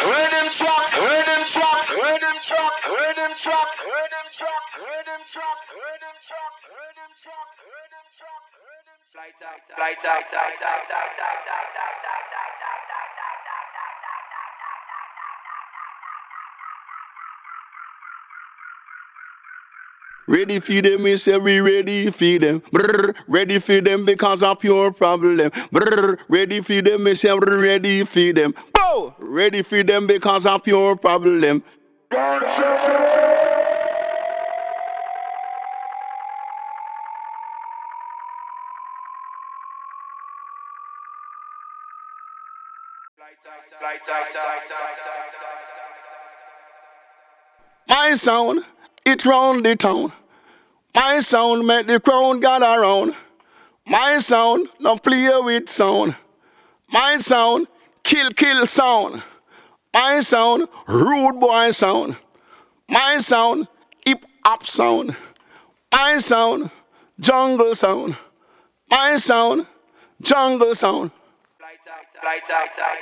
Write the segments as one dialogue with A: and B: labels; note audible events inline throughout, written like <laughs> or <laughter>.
A: them trucks, heard them trucks, heard them trucks, heard them trucks, heard them trucks, heard them trucks, heard them Flight out, flight out, flight out, flight out, flight out, flight
B: Ready for them, we say we ready for them. Brr, ready for them because of pure problem. Brr, ready for them, we say we ready for them. Ready for them because of pure problem. My sound, it round the town. My sound make the crowd gather round. My sound, no play with sound. My sound, kill kill sound. My sound, rude boy sound. My sound, hip hop sound. My sound, jungle sound. My sound, jungle sound.
A: Flight out,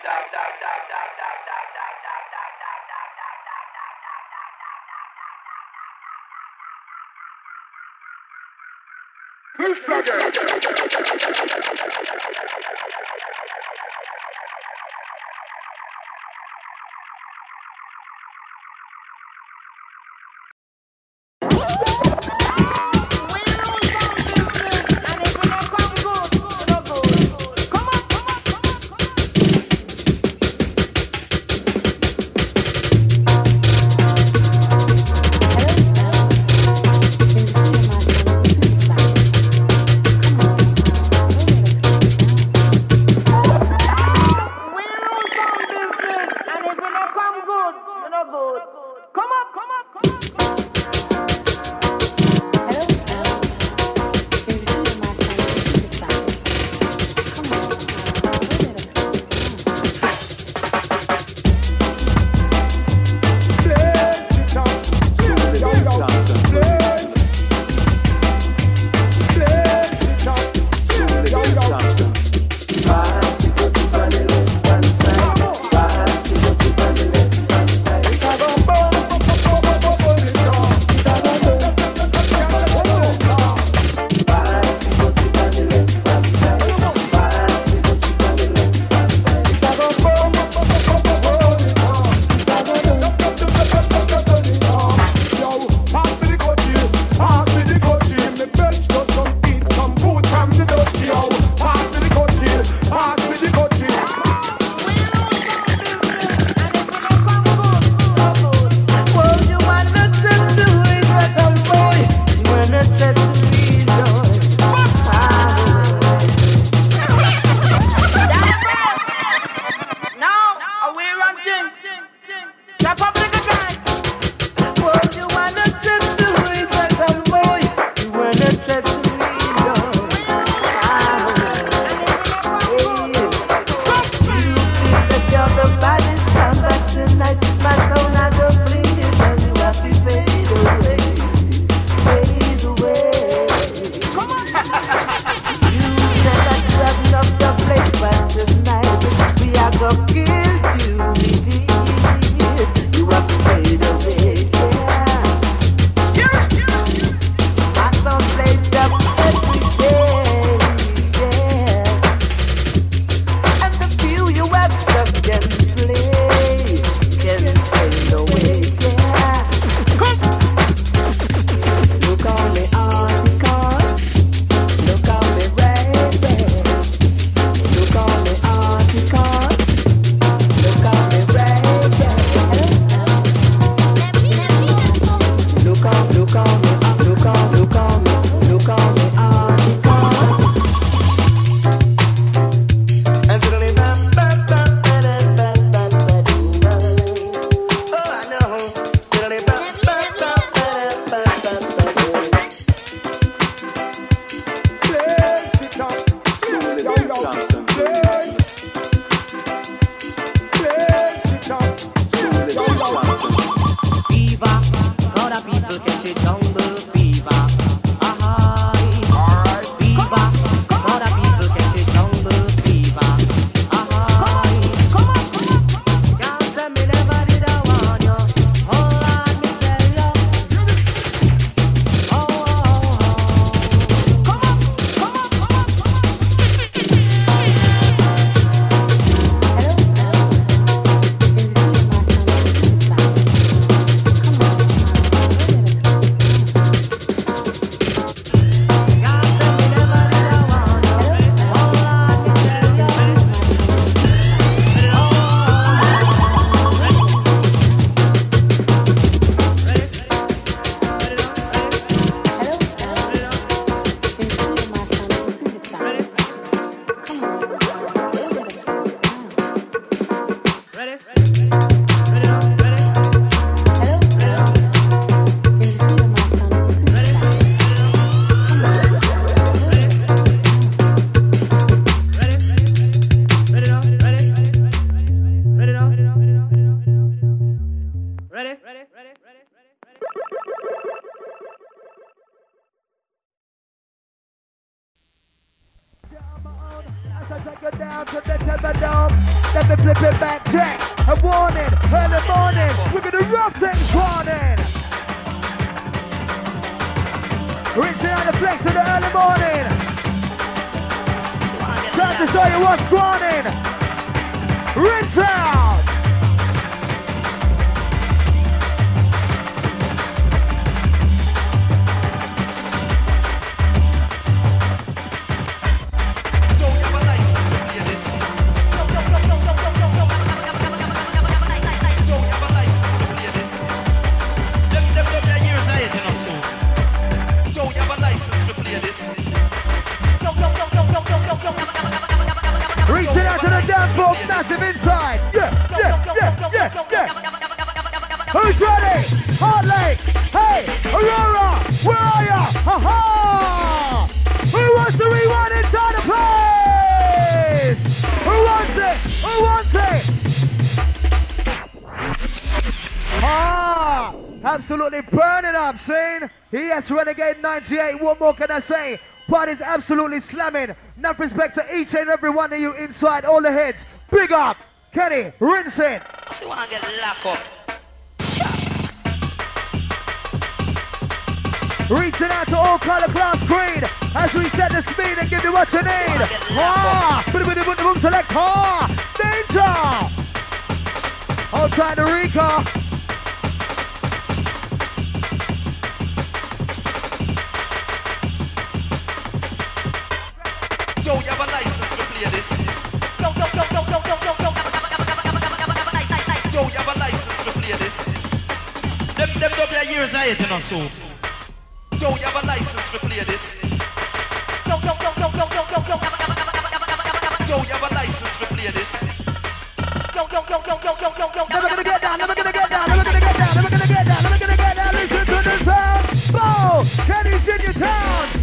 C: Absolutely burning up, scene. Yes, Renegade 98. What more can I say? Party's absolutely slamming. Enough respect to each and every one of you inside all the heads. Big up, Kenny, rinse it.
D: She want to get locked up.
C: Reaching out to all color class green as we set the speed and give you what you need. Ah, boom, boom, boom, boom, select. Ah, danger. Outside the Rica.
D: Them, them don't be years ahead, you know, so. Yo, you have a license to play this. Yo, yo, yo, yo, yo, yo, yo, yo. Yo, you have a license to play this. Yo, yo, yo, yo, yo, yo, yo, yo.
C: Never gonna get down, never gonna get down, never gonna get down, never gonna get down, never gonna get down. Listen to the sound. Bo, Kenny's in your town.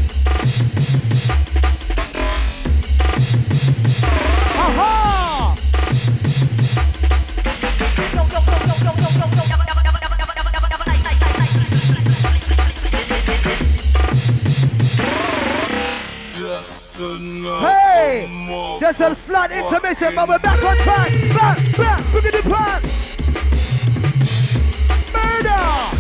C: Just a slight intermission, but we're back on track. Back, back, look at the plan. Murder!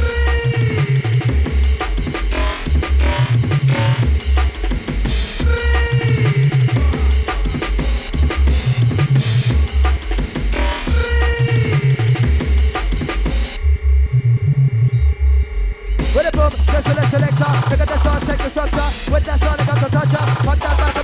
C: With a boom, just a selector. Look at the sound, take the structure. With that sound, I got the toucher. Put that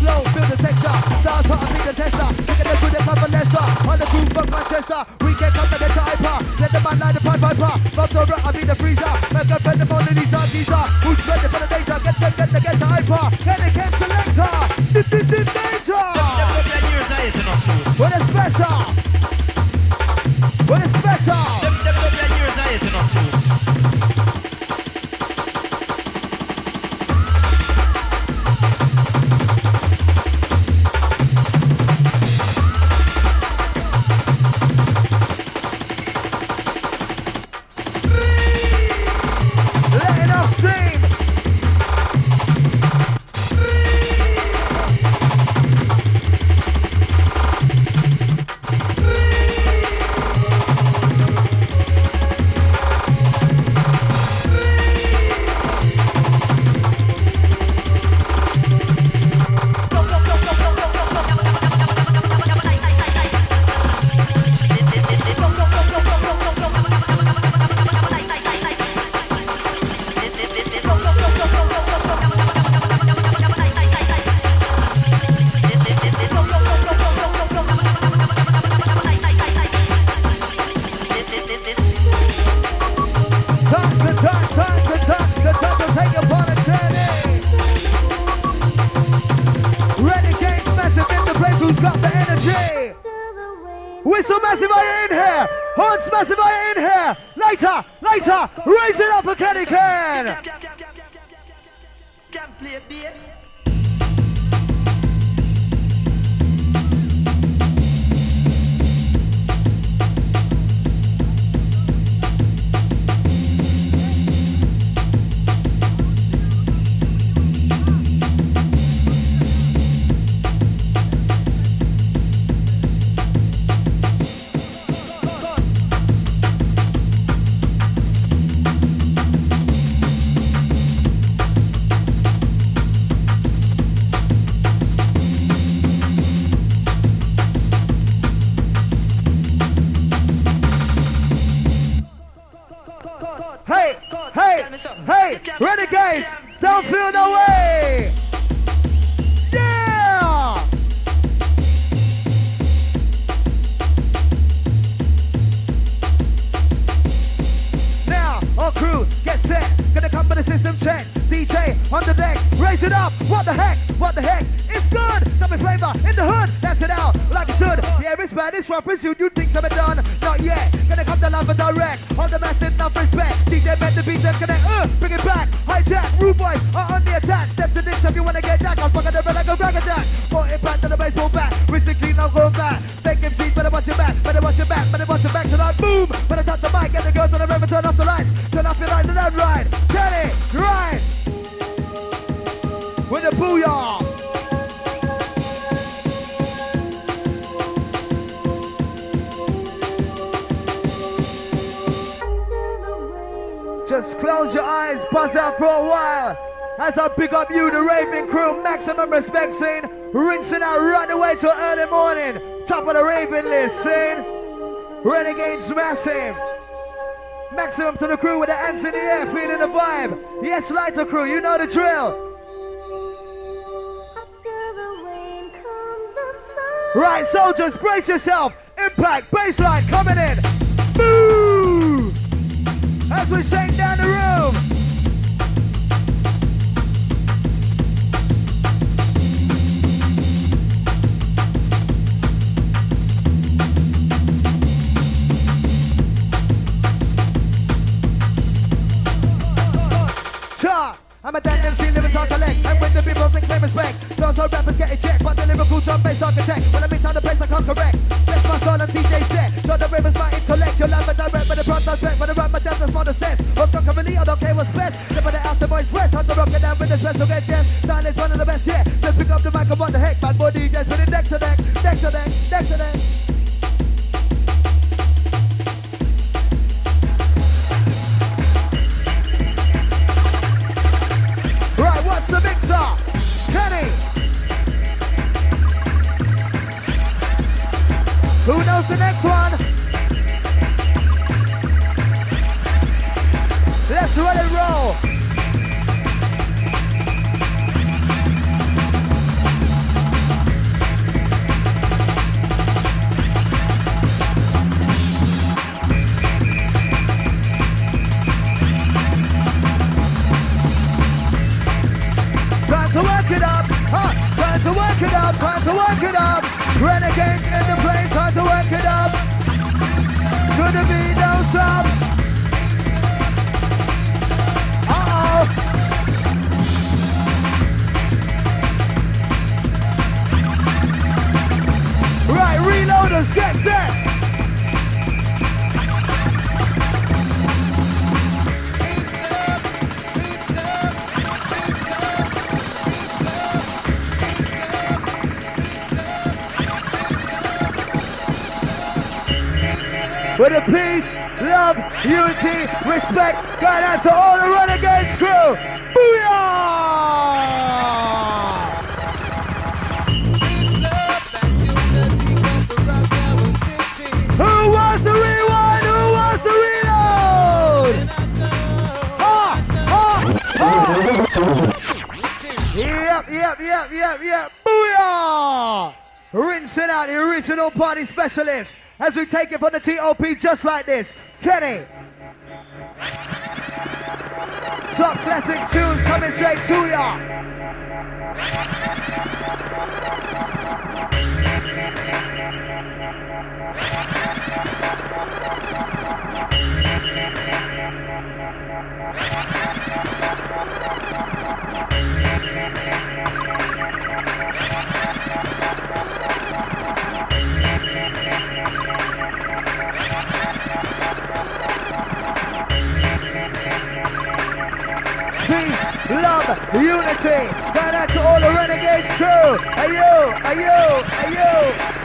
C: the the flow, feel the texture. Stars hot, I'm the tester. At the come from Leicester. On the crew from Manchester. We can't come to the hyper. Let the man line the pipe viper. Bob over, I'm in the freezer. Make up, bend the ball, these are teaser. Who's ready for the danger? Get, get, get, get, get the hyper. Get it, get selector. Of the Raven list, scene. Renegades massive. Maximum to the crew with the hands in the air, feeling the vibe. Yes, lighter crew, you know the drill. Right, soldiers, brace yourself. Impact, baseline coming in. Move! As we shake special guest yes is one of the best yeah. Just pick up the mic and what the heck Bad boy DJs with it. Next to neck Next to neck Next to neck With a peace, love, unity, respect, going out to all the Renegades crew. Booyah! Who wants the rewind? Who wants the reload? Ah, ah, ah. Yep, yep, yep, yep, yep. Booyah! Rinsing out the original party specialist as we take it from the TOP just like this. Kenny. Top classic tunes coming straight to ya. unity. Shout out to all the renegades crew. Are you? Are Ayo, ayo, ayo.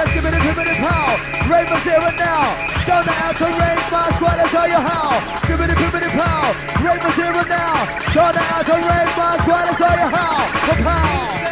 C: Just give it a two minutes how. Rainbow's here and now. Down the outer rain, fast squad, I show you how. Give it a two minutes how. Rainbow's here and now. Down the outer rain, fast squad, I show you how. Kapow.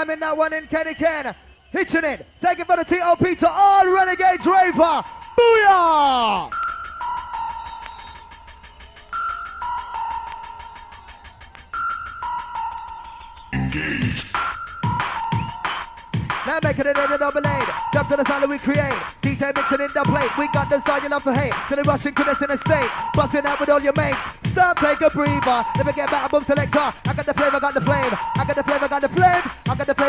C: Slamming that one in, Kenny Ken. Hitching it. Taking for the TOP to all Renegades Raver. Booyah! Now making it in a double lane. Jump to the sound that we create. DJ mixing in the plate. We got the style you love to hate. To the rushing to this in the state. Busting out with all your mates. Stop, take a breather. Never get back, boom selector. I got the flavor, got the flame. I got the flavor, got the flame.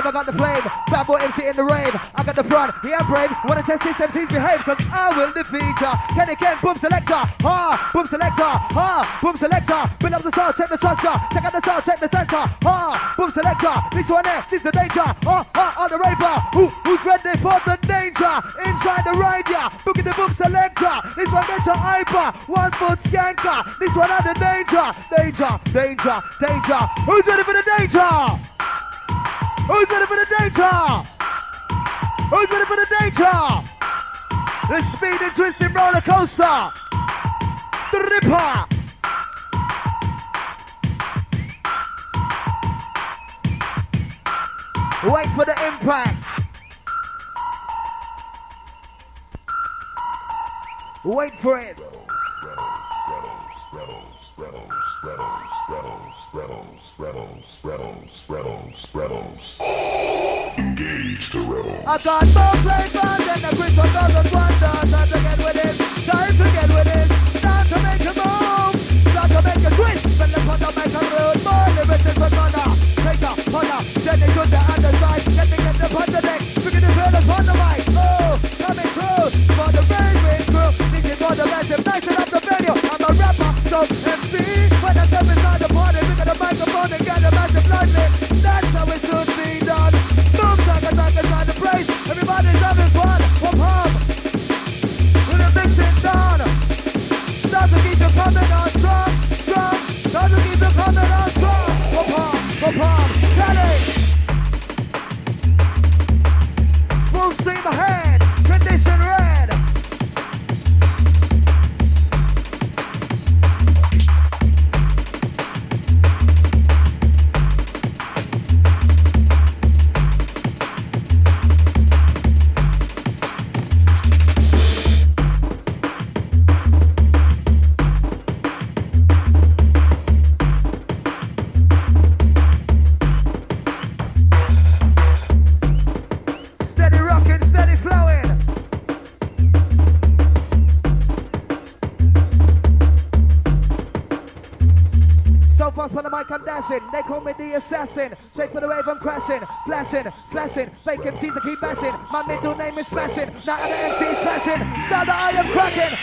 C: I got the the flame. Bad boy MC in the rave. I got the front, yeah, brave. Wanna test these MCs behave, cause I will defeat ya. Can again, boom selector. Ha, boom selector. Ha, boom selector. Build up the sound, check the structure. Check out the sound, check the center. Ha, boom selector. This one there, this the danger. Ha, ha, on the raver. Who, who's ready for the danger? Inside the ride, yeah. Booking the boom selector. This one gets a hyper. One foot skanker. This one under danger. Danger, danger, danger. Who's ready for the danger? Who's ready for the danger? Who's ready for the danger? The speed and twisting roller coaster. The Ripper. Wait for the impact. Wait for it.
E: Engage the rebels.
C: I got more flavors than the Chris of dozen wonders. Time to get with it. Time to get with it. Start to make a move. Start to make a twist. When the up make a road. More lyrics is banana. Take a punna. Then it to the other side. Get me get the punch the deck. Figure the feel upon the mic. Oh, coming through. For the railway crew. This is for the massive. Nice enough the venue. I'm a rapper. So MC. When I step inside the the microphone and get a massive lightning. That's how it should be done. Boom, taka, taka, inside the place. Everybody's having fun. Whoop, hop. We're gonna mix it down. Start to keep you coming on strong, strong. Start to keep you coming on strong. Whoop, hop, whoop, hop. Kelly. Full steam ahead. The. Straight for the wave, I'm crashing. Flashing, slashing. Fake MCs to keep bashing. My middle name is smashing. Now other MCs flashing. Now that I am cracking.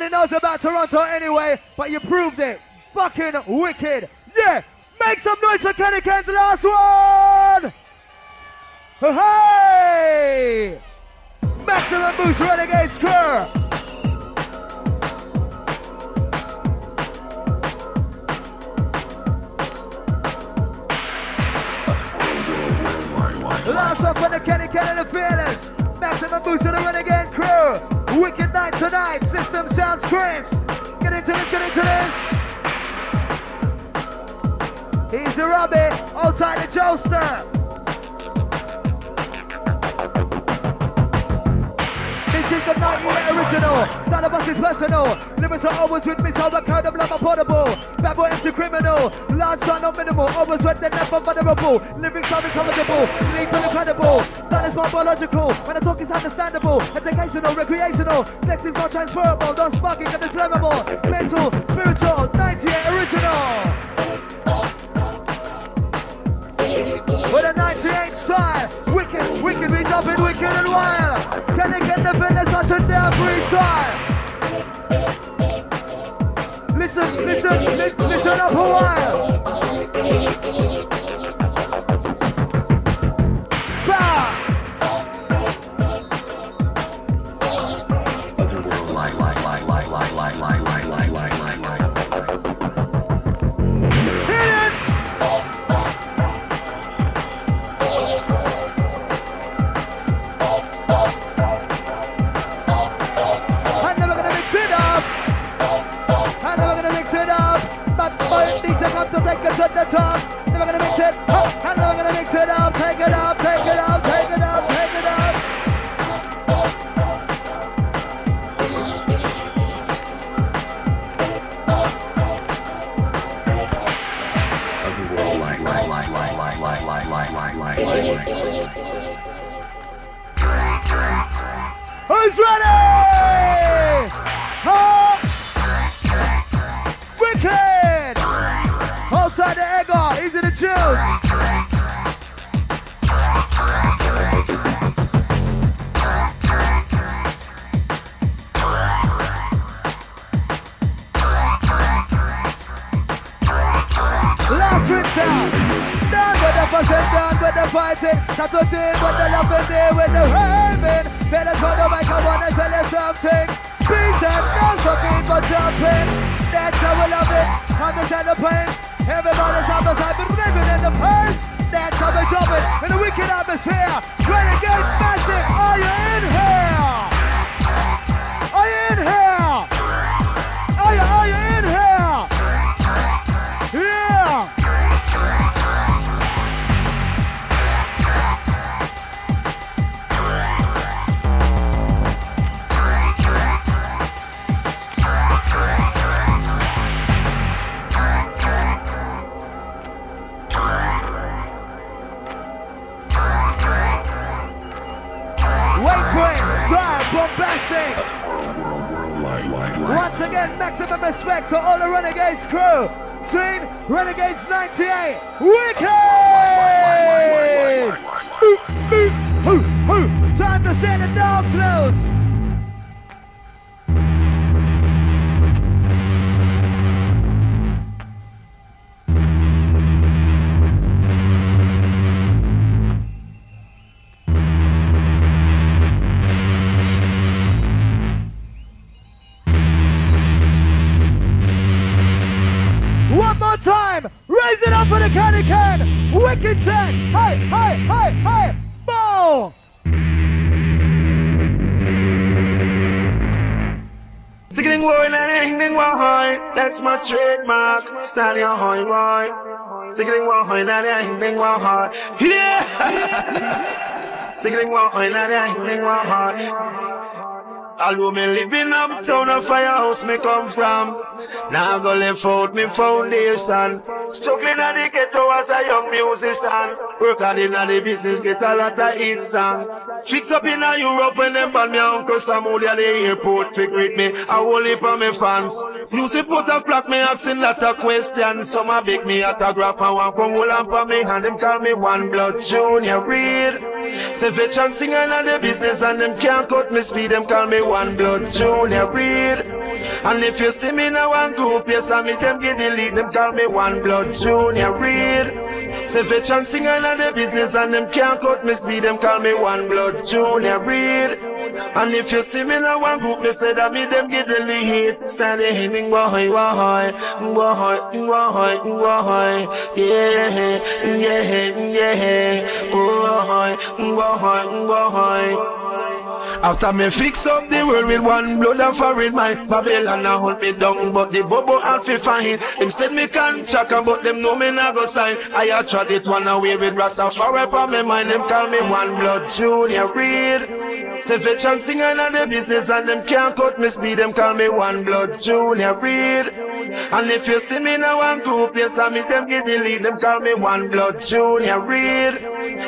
C: Everybody knows about Toronto anyway, but you proved it. Fucking wicked. Yeah, make some noise for Kenny Ken's last one. Hey! Maximum Boost Renegades crew. Last up for the Kenny Kenny the Fearless. Maximum boost to the Renegade crew. Wicked night tonight. System sounds Chris. Get into this, get into this. He's the Robbie. Outside the Joester. This is the 98 original. None of us is personal. Lyrics are always with me, so I kind of like portable. Bad boy into criminal. Large of minimal. Always when they're never vulnerable. Lyrics are incorrigible. Sleep incredible. That is more biological. When I talk, it's understandable. Educational, recreational. Sex is not transferable. Don't sparking and it's flammable. Mental, spiritual. 98 original. With a 98 style. Wicked, wicked, we jumping wicked and wild. Can they get the fitness on to their freestyle? Listen, listen, li- listen up a while. Ready? Huh? Wicked! Outside the egg easy to choose. The fighting. Not to deal with the loving, deal with the raving. Better go to make I wanna tell you something. Beat and no fucking but jumping. That's how we love it. Understand the pain. Everybody's on the side, but living in the pain. That's how we jump it in a wicked atmosphere. Renegade Massive, are you in here? Respect to all the Renegades crew. Seen Renegades 98. Wicked! Time to set the dogs loose.
F: My trademark. Your high boy. Sticking boy and anything boy, yeah. Singling wine, and I singling wine. Although me live in uptown, a Waterhouse me come from. Now go left out me foundation. Struggling at the ghetto as a young musician. Work hard in the business, get a lot of hits. Fix up in Europe when them ban me uncle Samuel at the airport. Pick with me, I whole heap of me fans. Lucy put a plaque me asking lot of questions. Some a big me autograph and one come hold on for me and them call me one blood junior Reid. Say veteran singer in the business and them can't cut me speed. Them call me one blood junior breed. And if you see me in one group, yes, I meet them get the lead, them call me one blood junior breed. Say veteran singer in the business and them can't cut me speed, them call me one blood junior breed. And if you see me in one group, me say that me them get the lead. Standing boy, boy, boy, boy, boy, yeah, yeah, yeah, boy, boy, boy. After me fix up the world with one blood and foreign mind Babylon a hold me down but the bubble out fi fine Them said me can't check but them know me not go sign. I a tried it one away with Rastafari for me mind Them call me one blood junior Reid Say veteran singer in the business and them can't cut me speed Them call me one blood junior Reid And if you see me a one group yes I meet them get the lead Them call me one blood junior Reid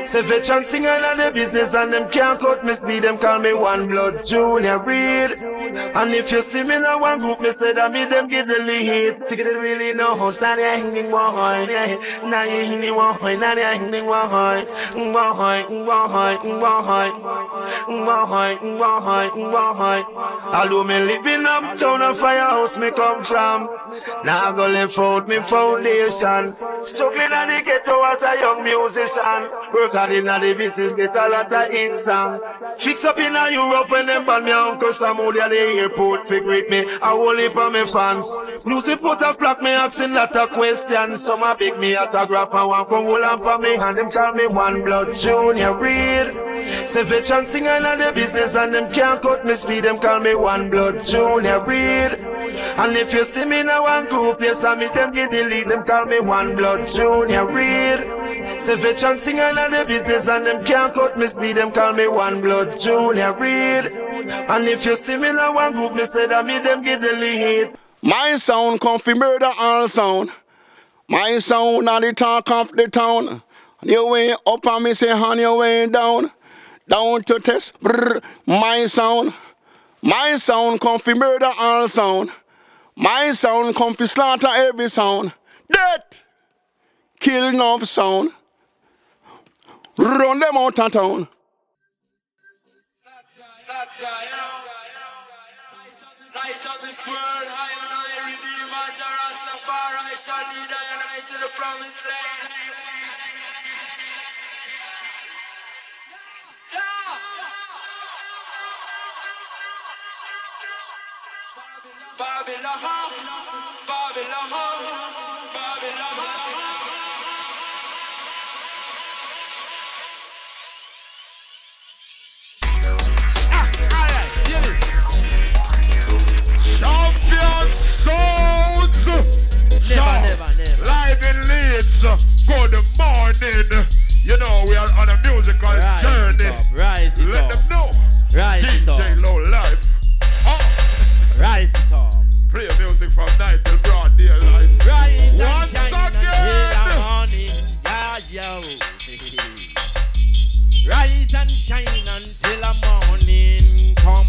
F: Say veteran singer in the business and them can't cut me speed Them call me one blood junior breed. And if you see me in one group, me say that me them get the lead. Take it really no host, now they hanging one high, now you hanging one high, now hanging one high, one high, one high, one high, one high, one high, one high. Although me living uptown, a Waterhouse me come from. Now I go left out me foundation. Struggling at the ghetto as a young musician. Work hard in the business, get a lot of hit. Fix up in a Europe when them ban me Uncle Samuel at the airport pick with me. I whole heap of me fans. Lucy put a plaque me asking lot of questions. Some a big me autograph and one come hold on for me and them call me one blood junior Reid. Say veteran singer in the business and them can't cut me speed. Them call me one blood junior Reid. And if you see me in a one group, yes I meet them get the lead. Them call me one blood junior Reid. Say veteran singer in the business and them can't cut me speed. Them call me one blood junior Reid. And if you see me a one group, me say that me them get the lead.
G: My sound come fi murder all sound. My sound are the talk of the town. On your way up and me say on your way down. Down to test. Brr, my sound. My sound come fi murder all sound. My sound come fi slaughter every sound. Death. Kill enough sound. Run them out of town.
H: Light of this world, I and I redeemer, Rastafari shall lead I and I to the promised land. Babylon, Babylon, Babylon.
D: Never, never, never.
A: Live in Leeds. Uh, good morning. You know, we are on a musical
D: Rise it
A: journey.
D: up, rise it
A: Let
D: up.
A: them know.
D: Rise it
A: DJ
D: up.
A: Low Life. Oh,
D: Rise it up.
A: play music from night till broad daylight.
D: Rise
A: Once
D: and shine
A: again.
D: until the morning. Yeah, yo. <laughs> Rise and shine until the morning come.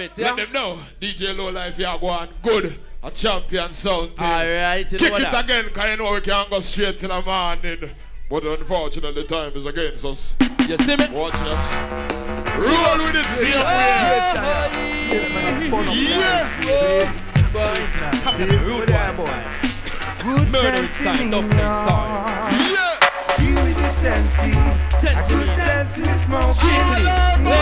A: it.
D: Yeah?
A: Let them know. DJ Low Life, you are one good. A champion sound.
D: All right.
A: Kick it
D: that.
A: again, because you know we can go straight till the morning. But unfortunately, time is against us.
D: You see me?
A: Watch us. Roll with it, see
D: yes,
C: yes,
D: yes,
A: yeah.
D: yeah. Root yeah. boy. Murder is
A: time.
D: Yeah.
C: Give me the sense, a good sense
A: in smoking.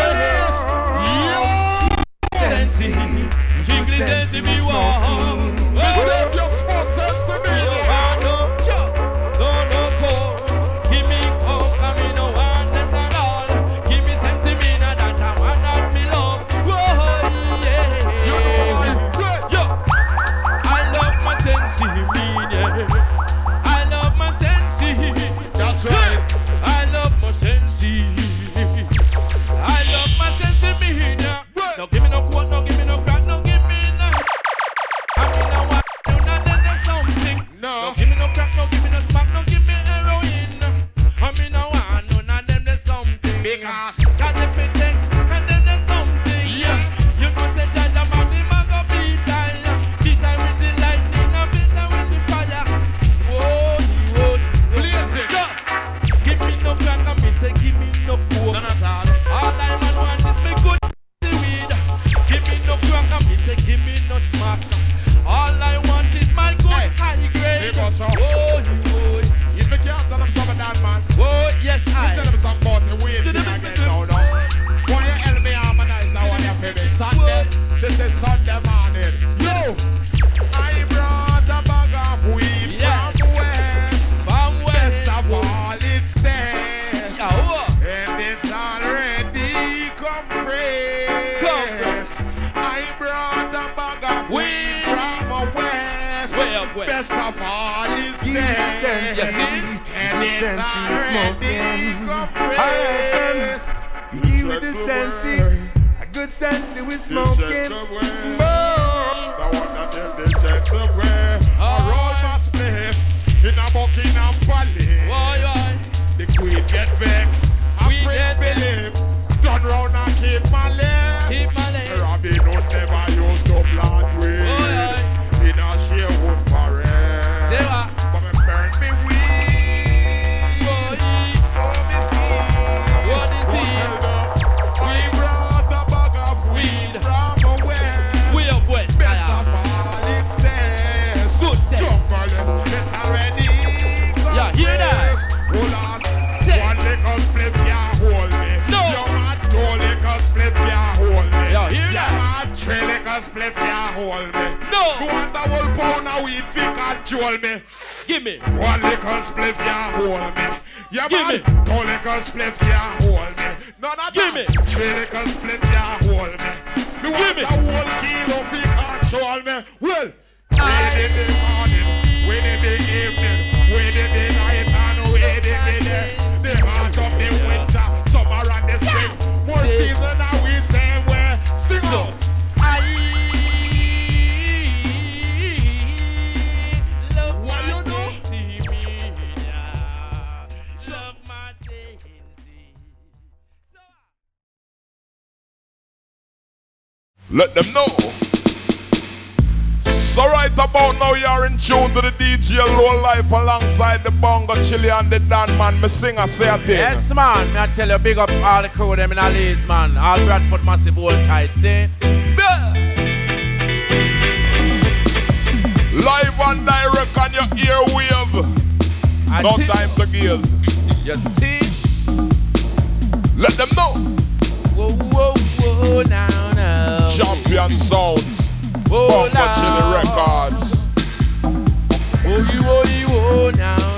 A: Man. Me sing a say a thing.
D: Yes, man. Me I tell you, big up all the crew them in lace, man. All Bradford massive old tight, see?
A: Live and direct on your earwave.
D: I
A: No time to gears.
D: You see?
A: Let them know.
D: Whoa, whoa, whoa, now, now.
A: Champion Sounds.
D: Whoa, now.
A: Chili Records.
D: Whoa, whoa, whoa, now.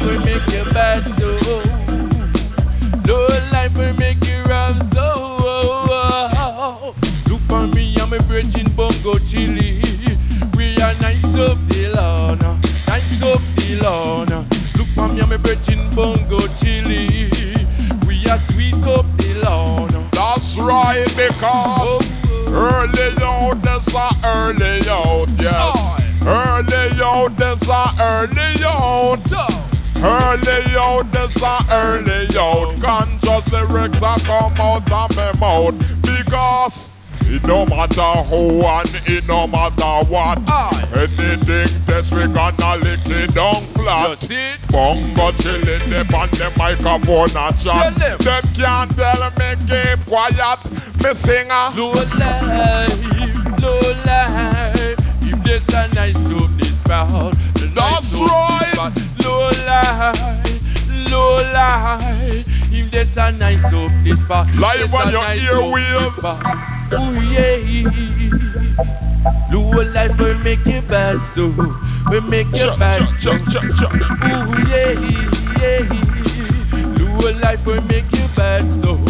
D: Life will make you bad, so. Life will make you so. Look for me, I'm a virgin bongo chili. We are nice the lawn, nice the lawn. Look for me, I'm a virgin bongo chili. We are sweet the lawn.
A: That's right, because early out, a early out, yes. Early out, a early out. Early out, there's a early out. Conscious lyrics are come out of my mouth because it no matter who and it no matter what. Anything test we gonna lick it down flat.
D: You see?
A: Bongo chillin' them on the microphone a chat.
D: Them.
A: Them can't tell me keep quiet. Me singer.
D: Low life, low life. If there's a nice soup, this crowd. Nice
A: That's right.
D: Low life, low life. If there's a nice soup, this spot.
A: Live on your earwaves.
D: Ooh yeah. Low life will make you bad, so will make you bad, so. Ooh yeah, yeah. Low life will make you bad, so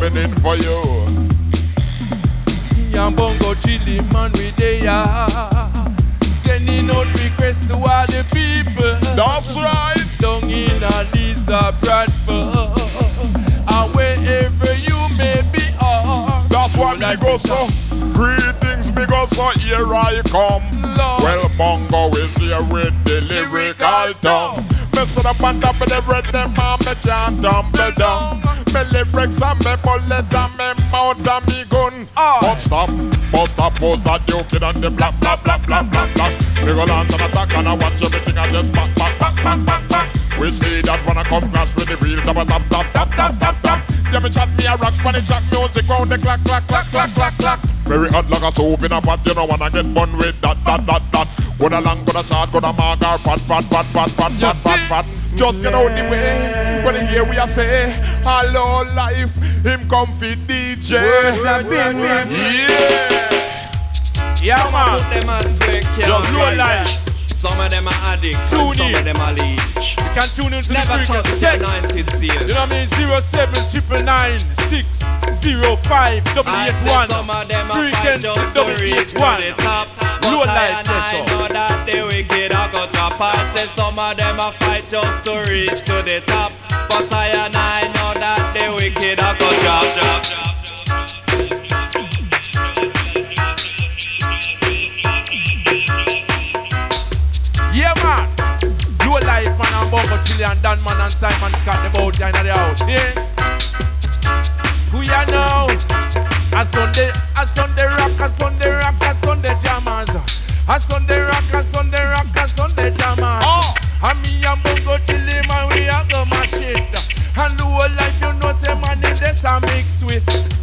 A: Warming in for you.
D: Young bongo chili man we there. Sending out requests to all the people.
A: That's right.
D: down in Aliza Bradford, and wherever you may be are.
A: That's why me go so. Greetings, me go so. Here I come.
D: Lord.
A: Well, Bongo is here with the lyrical tongue. Me sit up on top of the rhythm and me can't tumble down. Me lyrics and me bullet and me mouth and me gun.
D: Ah.
A: But stop, but stop, pose that you kid and the black, black, black, black, black, black. Me go launch an attack and I watch everything and just back, back, back, back, back, back. We that wanna come crash with the real top, top, top, top, top, top, top. Yeah, me chat me a rock when it chat music round the clock, clock, clock, clock, clock, clock. Very hot like a soup in a pot, you know wanna get bun with that, that, that, that. Go da long, go da short, go da margar, fat, fat, fat, fat, fat, fat, fat, fat. Just get out the way. When in here we are say, hello life, him come fi DJ. Yeah.
D: Yeah, man. Just real life.
I: Some of them are addicts,
D: Tune
I: some
D: in.
I: of them are leech.
D: You can tune into
I: Never
D: the frequency.
I: your
D: Text.
I: 90s
D: You know what I mean? Zero seven triple nine six zero five double eight one.
I: some of them are fight
D: Frequency
I: just to
D: double
I: reach
D: eight
I: to
D: one.
I: the top.
D: Low life
I: I know that the wicked are gonna drop. I say some of them are fight just to reach to the top. But I and I know that the wicked are gonna drop, drop, drop.
D: Life, man, and Bongo Chili and Dan Man and Simon Scott, the boat in the house. Yeah. Who ya know? A Sunday, a Sunday rock, a Sunday rock, a Sunday jammers. A Sunday rock, a Sunday rock, a Sunday jammers.
A: Oh.
D: And me and Bongo Chili, man, we a go mash it. And low life, you know, say man, this a mix with.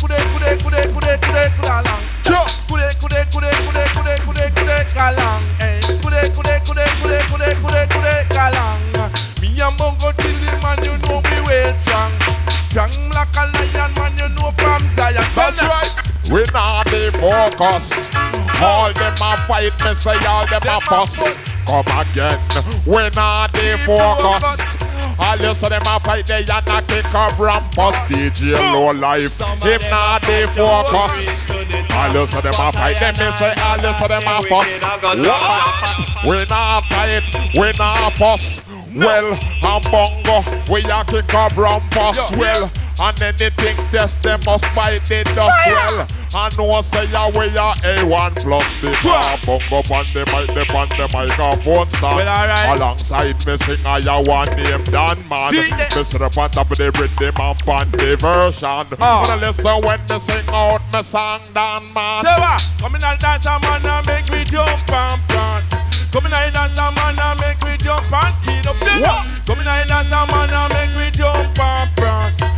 D: Kude kude kude kude kude kude kude kalang. Kude kude kude kude kude kude kude kalang. Eh. Kude kude kude kude kude kude kude kalang. Me Chili man, you know me well strong. Strong like a lion man, you know from Zion.
A: That's right. We not be focus. All them a fight, me say all them a fuss. come again. We not the focus. All you say them a fight they and a kick up rampus DJ low life Him not the focus. All you say them a fight them me say all you say them a fuss. We not fight, we not fuss. Well, I'm bongo, we a kick up rampus Well, and anything test them must fight the dust well I know say ya we a A1 plus the bar Bungo on the mic, the on the microphone stand
D: Well, alright.
A: Alongside me sing I ya one name Dan Man. Me sit on top of the rhythm and on the version
D: Ah.
A: Wanna listen when me sing out me song Dan Man
D: Say what? Come in and dance, a man, and make me jump and prance. Come in and dance, a man, and make me jump and kid up the? Come in and dance, a man, and make me jump and prance.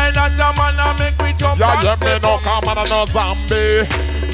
D: Come in and dance, a man, and make me jump
A: Yeah, yeah, me no
D: up.
A: come and no zombie.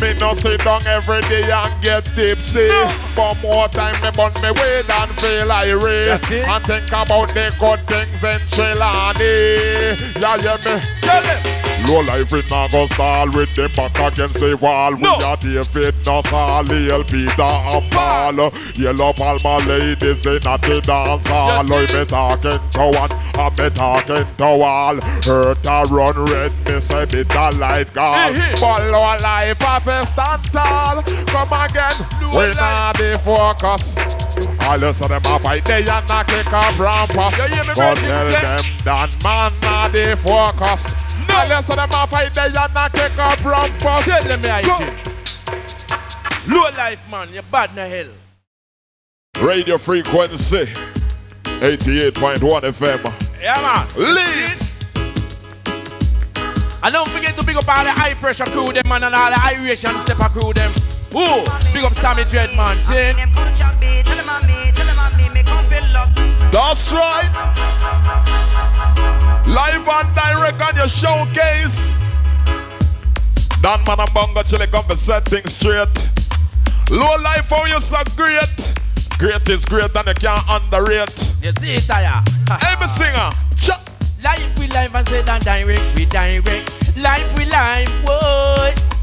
A: Me no sit down every day and get tipsy. But more time me burn me weed and feel irate.
D: That's.
A: And think about the good things in Chilani. Yeah, yeah, me.
D: Tell them.
A: Low life it not go stall with them back against the wall.
D: No.
A: We are David, not all, Lil Peter and Paul. Yellow Palmer ladies in at the dance hall. I me talking to one, I me talking to all. Hurt a run red, me say bit a light call. Follow life of a stand tall. Come again, we not the focus. All of them a fight, they and a kick up rampus.
D: Hear
A: But tell them that man not the focus.
D: No.
A: All of them a fight, they and a kick up rampus.
D: Tell them I
A: Go.
D: Low life, man, you bad na hell.
A: Radio frequency 88.1 FM.
D: Yeah, man.
A: Leeds.
D: And don't forget to big up all the high pressure crew them man and all the Irish stepper crew them. Ooh, big up Sammy Dread man. See?
A: That's right. Live and direct on your showcase. And bongo chili come to set things straight. Low life how you so great. Great is great and you can't underrate.
D: You see it, Aya? <laughs>
A: Hey, me singer. Cha.
D: Life we life and say that direct, we direct. Life we life, boy.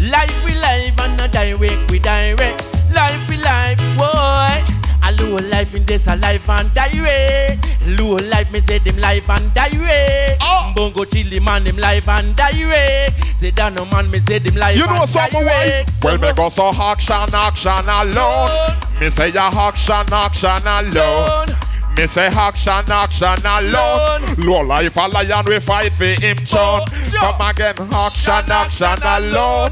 D: Life we life and not direct, we direct. Life we life, boy. A low life in this, a life and direct. Low life, me say them life and direct. Ah.
A: Oh.
D: Bongo chili man, them life and direct. Say that no man, me say them life
A: You know
D: and direct.
A: why? Well, me go so action, action alone. Me say ya action, action alone. Me say action, action alone. Low life a lion, we fight for him throne. Oh, Come again, action, action alone.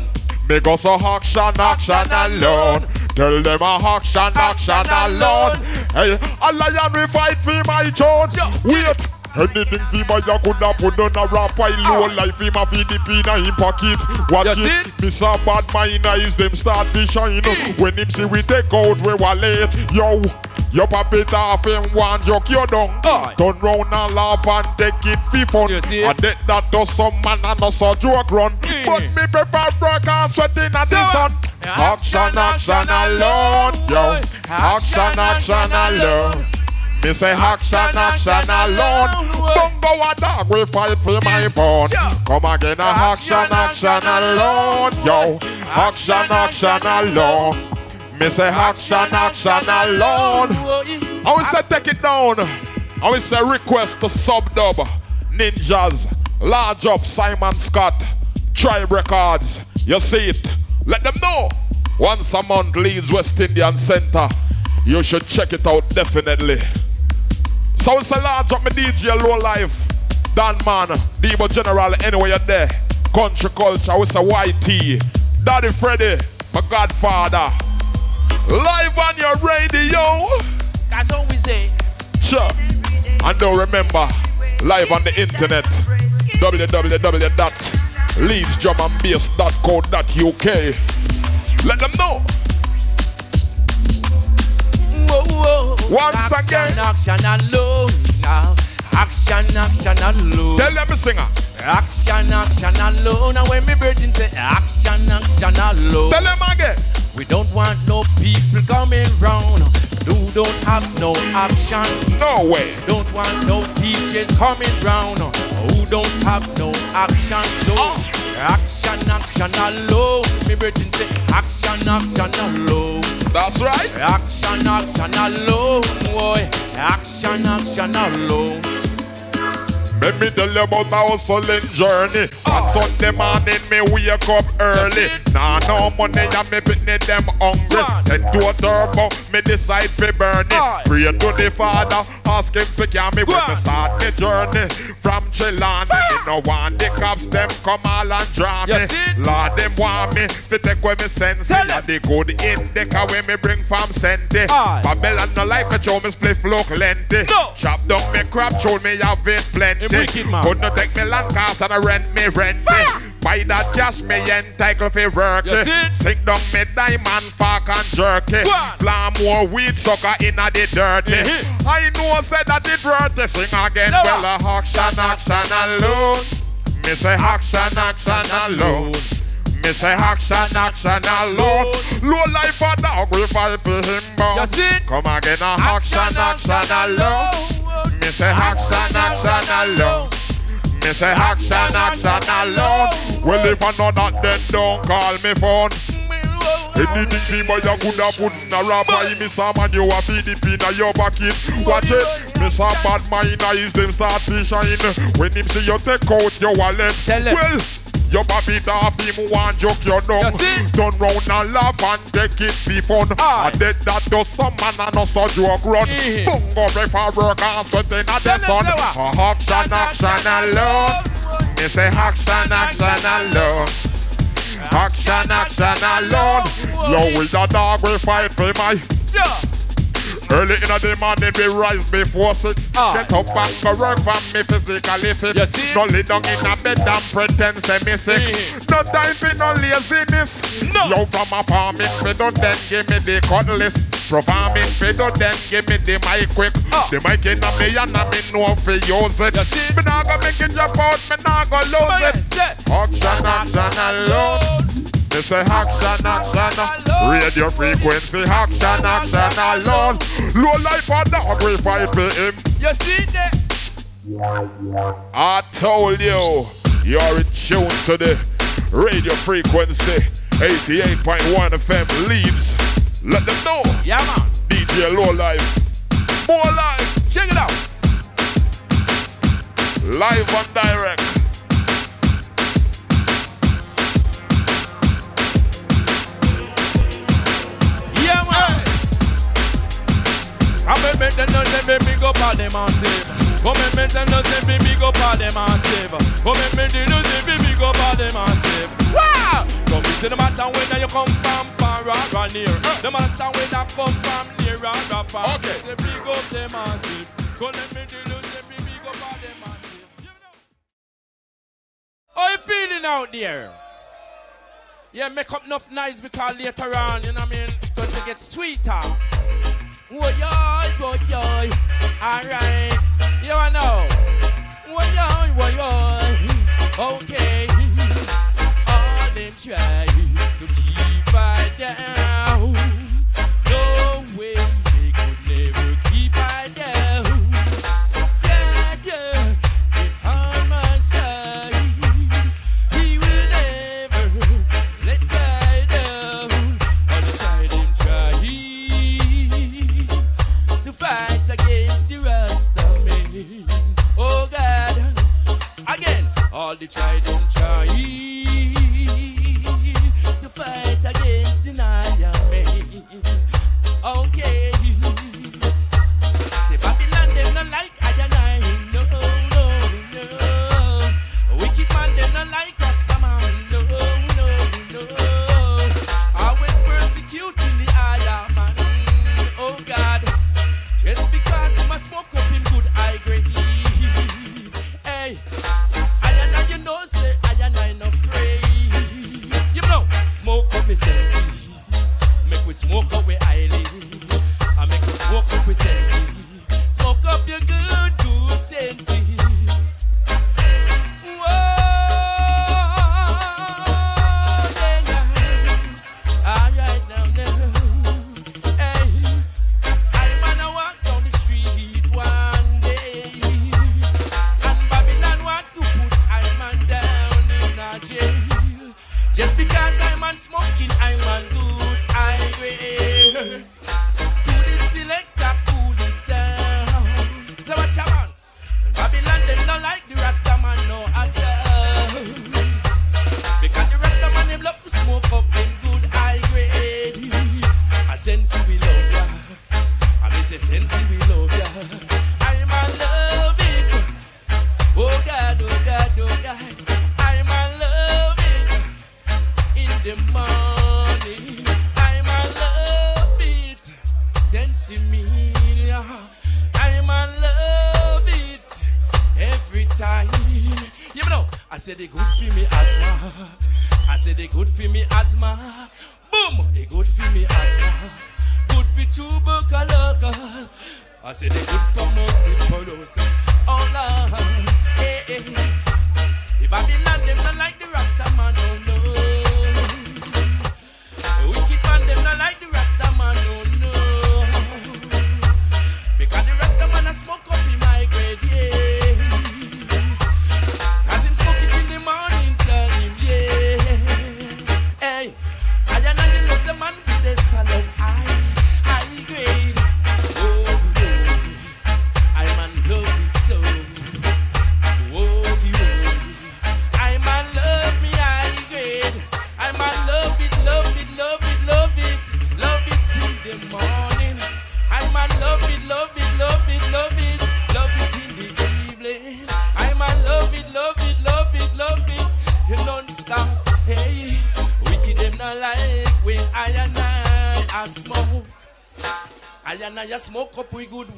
A: Me go so action, action alone. Tell them a action, action alone. Hey, a lion we fight for my throne. Wait. Anything fi buy you coulda put on a rap while low life him a feed the pin in him pocket. Watch
D: You
A: it? Miss a bad mind eyes them start to shine. When him see we take out we wallet, yo. You pop it off him one joke you down.
D: Aye.
A: Turn round and laugh and take it for fun.
D: You see?
A: And that does some man and no so joke run.
D: Mm.
A: But me prefer broke and sweating at the sun. Action, action alone, yo. Action, action alone. Me say action, action alone. Bongo a dog, we fight for my bone. Come again, a action, action alone, yo. Action, action alone. Me say action, action alone. I will say take it down. I will say request to sub dub, ninjas, large up Simon Scott, Tribe Records. You see it? Let them know. Once a month Leeds West Indian Center. You should check it out definitely. So it's a large up my DJ low life. Dan man, Debo General, anywhere you're there. Country culture, it's a YT. Daddy Freddy, my godfather. Live on your radio.
D: That's all we say.
A: Sure. And don't remember, live on the internet, www.leedsdrumandbass.co.uk. Let them know.
D: Whoa, whoa.
A: Once
D: action,
A: again.
D: Action alone now. Action, action alone.
A: Tell them, singer.
D: Action, action alone. And when me virgin say action, action alone.
A: Tell them again.
D: We don't want no people coming round who don't have no action.
A: No way.
D: Don't want no teachers coming round who don't have no action. So ah. action, action alone. Me virgin say action, action alone.
A: That's right.
D: Action, action alone, boy. Action, action alone.
A: Let me tell you about my hustling journey. On Sunday morning, me wake up early. Nah, no money, and me pitney them hungry. Then to a turbo, me decide to burn it. Pray to the Father, ask him to carry me when me start the journey. From Chilani, me no want the cops, them come all and draw me. Lord, them want me to take away me sense. And the good indica when me bring from Sente. Babylon no like me, show me split look lengthy. Chop down me crap, show me have it plenty.
D: Man.
A: Could not take me land cast and I rent me rent me. Buy that cash me entitled for work. Sink down me diamond fork and jerky. Plant more weed sucker in a the dirty. I know said that it worth Sing again. Well, a action, action alone. Me say action, action alone. Me say action, action alone. Low life a dog we fight for him bound. Come again, a action, action alone. Me say action, action alone. Me say action, action alone. Well, if I know that, then don't call me phone. Anything the boy you could have put in a rapper Me some man you a feed the pin a your pocket Watch it, me some bad mind eyes them start to shine When him see you take out your wallet Well, your baby off him one joke your dumb Turn round and laugh and take it be fun. I did that to some man and no so joke run. Bungo break for work and sweating at the sun. A action, action alone Me say action, action alone Action, action alone. Yo, with the dog we fight for my. Early in the morning we rise before six. Get up and go work for me physically fit. No lay down in a bed and pretend me sick. No time for no laziness. Yo, from a farming fiddle then give me the cutlass. Performing fiddle then give me the mic quick. The mic in a me and a me know fi use it. Me nah go make it jump out, me nah go lose it. Action, action alone. Me say action, action, radio frequency, action, action alone. Low life and dog we fight for him.
D: You see that?
A: I told you, you're in tune to the radio frequency, 88.1 FM leaves. Let them know.
D: Yeah, man.
A: DJ Low Life. More live.
D: Check it out.
A: Live and direct.
D: Them save. Come and make them say me big up all them and save. Come and make them know say me big up all them and save. Wow! Come into the matter whether you come from far or near. The matter whether come from near or far. Okay. Say big up them and save. Come and make them say me big up all them and save. How you feeling out there? Yeah, make up enough nice because later on, you know what I mean, it's going to get sweeter. Oh, yoy, oh, yoy. Alright, you wanna know? Oh, yoy, oh, yoy. Okay. All them try to keep I down. All the try